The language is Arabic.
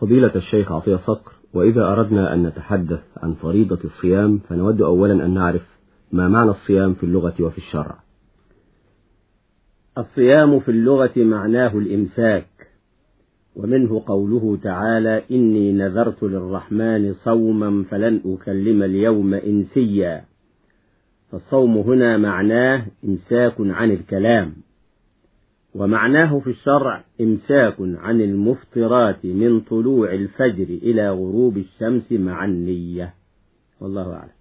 فضيلة الشيخ عطية صقر وإذا أردنا أن نتحدث عن فريضة الصيام فنود أولا أن نعرف ما معنى الصيام في اللغة وفي الشرع. الصيام في اللغة معناه الإمساك ومنه قوله تعالى إني نذرت للرحمن صوما فلن أكلم اليوم إنسيا. فالصوم هنا معناه إمساك عن الكلام. ومعناه في الشرع إمساك عن المفطرات من طلوع الفجر إلى غروب الشمس مع النية. والله أعلم.